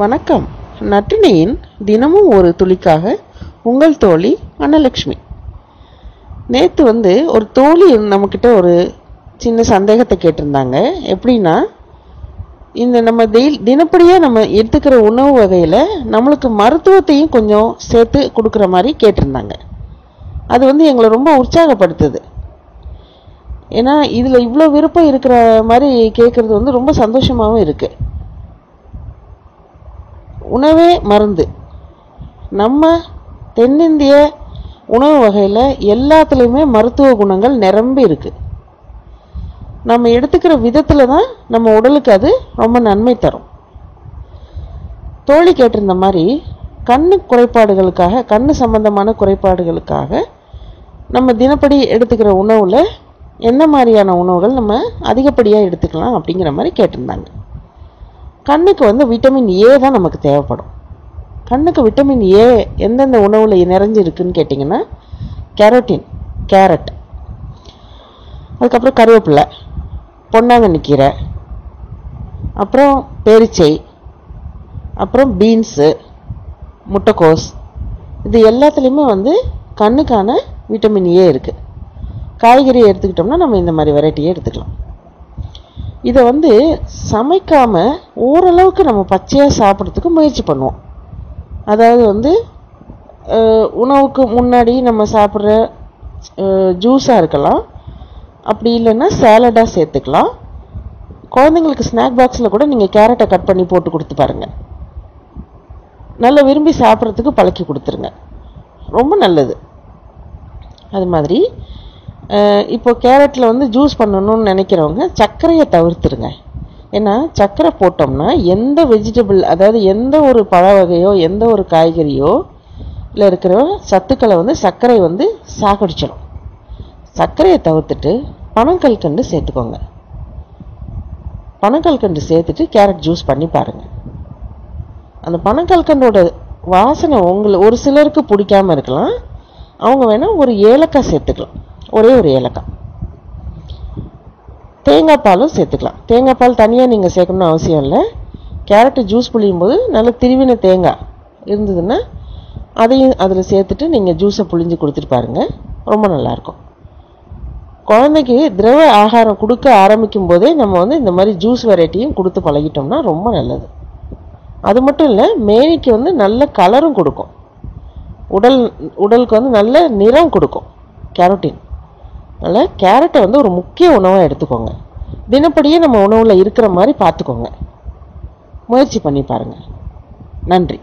வணக்கம். நட்டினியின் தினமும் ஒரு துளிக்காக உங்கள் தோழி அன்னலக்ஷ்மி. நேற்று வந்து ஒரு தோழி நம்மக்கிட்ட ஒரு சின்ன சந்தேகத்தை கேட்டிருந்தாங்க. எப்படின்னா இந்த நம்ம டெய்லி தினப்படியாக நம்ம எடுத்துக்கிற உணவு வகையில் நம்மளுக்கு மருத்துவத்தையும் கொஞ்சம் சேர்த்து கொடுக்குற மாதிரி கேட்டிருந்தாங்க. அது வந்து எங்களை ரொம்ப உற்சாகப்படுத்துது. ஏன்னா இதில் இவ்வளோ விருப்பம் இருக்கிற மாதிரி கேட்குறது வந்து ரொம்ப சந்தோஷமாகவும் இருக்குது உணவே மருந்து. நம்ம தென்னிந்திய உணவு வகையில் எல்லாத்துலேயுமே மருத்துவ குணங்கள் நிரம்பி இருக்குது நம்ம எடுத்துக்கிற விதத்தில் தான் நம்ம உடலுக்கு அது ரொம்ப நன்மை தரும். தோழி கேட்டிருந்த மாதிரி கண்ணு குறைபாடுகளுக்காக கண்ணு சம்பந்தமான குறைபாடுகளுக்காக நம்ம தினப்படி எடுத்துக்கிற உணவில் என்ன மாதிரியான உணவுகள் நம்ம அதிகப்படியாக எடுத்துக்கலாம் அப்படிங்கிற மாதிரி கேட்டிருந்தாங்க. கண்ணுக்கு வந்து விட்டமின் ஏ தான் நமக்கு தேவைப்படும். கண்ணுக்கு விட்டமின் ஏ எந்தெந்த உணவில் நிறைஞ்சிருக்குன்னு கேட்டிங்கன்னா கேரோட்டின் கேரட் அதுக்கப்புறம் கருவேப்பிலை பொன்னாங்கண்ணி கீரை அப்புறம் பேரிச்சை அப்புறம் பீன்ஸு முட்டைக்கோஸ். இது எல்லாத்துலேயுமே வந்து கண்ணுக்கான விட்டமின் ஏ இருக்குது காய்கறி எடுத்துக்கிட்டோம்னா நம்ம இந்த மாதிரி வெரைட்டியே எடுத்துக்கலாம். இதை வந்து சமைக்காமல் ஓரளவுக்கு நம்ம பச்சையாக சாப்பிட்றதுக்கு முயற்சி பண்ணுவோம். அதாவது வந்து உணவுக்கு முன்னாடி நம்ம சாப்பிட்ற ஜூஸாக இருக்கலாம். அப்படி இல்லைன்னா சேலடாக சேர்த்துக்கலாம். குழந்தைங்களுக்கு ஸ்நாக் பாக்ஸில் கூட நீங்கள் கேரட்டை கட் பண்ணி போட்டு கொடுத்து பாருங்கள் நல்லா விரும்பி சாப்பிட்றதுக்கு பழக்கி கொடுத்துருங்க. ரொம்ப நல்லது. அது மாதிரி இப்போது இப்போ கேரட்டில் வந்து ஜூஸ் பண்ணணும்னு நினைக்கிறவங்க சர்க்கரையை தவிர்த்துருங்க ஏன்னா சர்க்கரை போட்டோம்னா எந்த வெஜிடபிள் அதாவது எந்த ஒரு பழ வகையோ எந்த ஒரு காய்கறியோ இல்லை இருக்கிற சத்துக்களை வந்து சர்க்கரை வந்து சாகடிச்சிடும் சர்க்கரையை தவிர்த்துட்டு பனங்கல்கண்டு சேர்த்துக்கோங்க. பனங்கல்கண்டு சேர்த்துட்டு கேரட் ஜூஸ் பண்ணி பாருங்கள் அந்த பனங்கல்கண்டோட வாசனை உங்களை ஒரு சிலருக்கு பிடிக்காம இருக்கலாம். அவங்க வேணால் ஒரு ஏலக்காய் சேர்த்துக்கலாம். ஒரே ஒரு ஏலக்காய். தேங்காய் பாலும் சேர்த்துக்கலாம். தேங்காய் பால் தனியாக நீங்கள் சேர்க்கணும்னு அவசியம் இல்லை. கேரட்டு ஜூஸ் புளியும் போது நல்ல திருவின தேங்காய் இருந்ததுன்னா அதையும் அதில் சேர்த்துட்டு நீங்கள் ஜூஸை புளிஞ்சு கொடுத்துட்டு பாருங்கள் ரொம்ப நல்லாயிருக்கும். குழந்தைக்கு திரவ ஆகாரம் கொடுக்க ஆரம்பிக்கும் போதே நம்ம வந்து இந்த மாதிரி ஜூஸ் வெரைட்டியும் கொடுத்து பழகிட்டோம்னா ரொம்ப நல்லது. அது மட்டும் இல்லை மேனிக்கு வந்து நல்ல கலரும் கொடுக்கும். உடல் உடலுக்கு வந்து நல்ல நிறம் கொடுக்கும். கேரோட்டின். அதனால் கேரட்டை வந்து ஒரு முக்கிய உணவாக எடுத்துக்கோங்க. தினப்படியே நம்ம உணவில் இருக்கிற மாதிரி பார்த்துக்கோங்க. முயற்சி பண்ணி பாருங்கள் நன்றி.